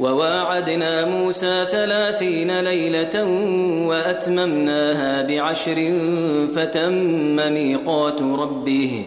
وواعدنا موسى ثلاثين ليلة وأتممناها بعشر فتم ميقات ربه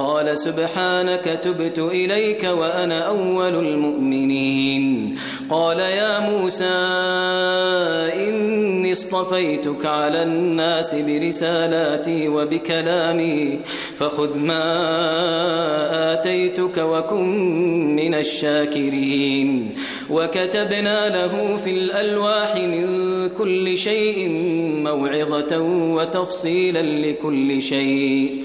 قال سبحانك تبت إليك وأنا أول المؤمنين. قال يا موسى إني اصطفيتك على الناس برسالاتي وبكلامي فخذ ما آتيتك وكن من الشاكرين. وكتبنا له في الألواح من كل شيء موعظة وتفصيلا لكل شيء.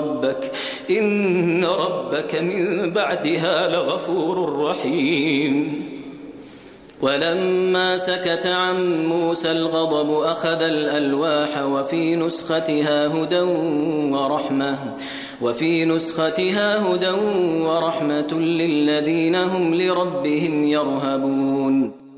ربك إن ربك من بعدها لغفور رحيم. ولما سكت عن موسى الغضب أخذ الألواح وفي نسختها هدى ورحمة وفي نسختها هدى ورحمة للذين هم لربهم يرهبون.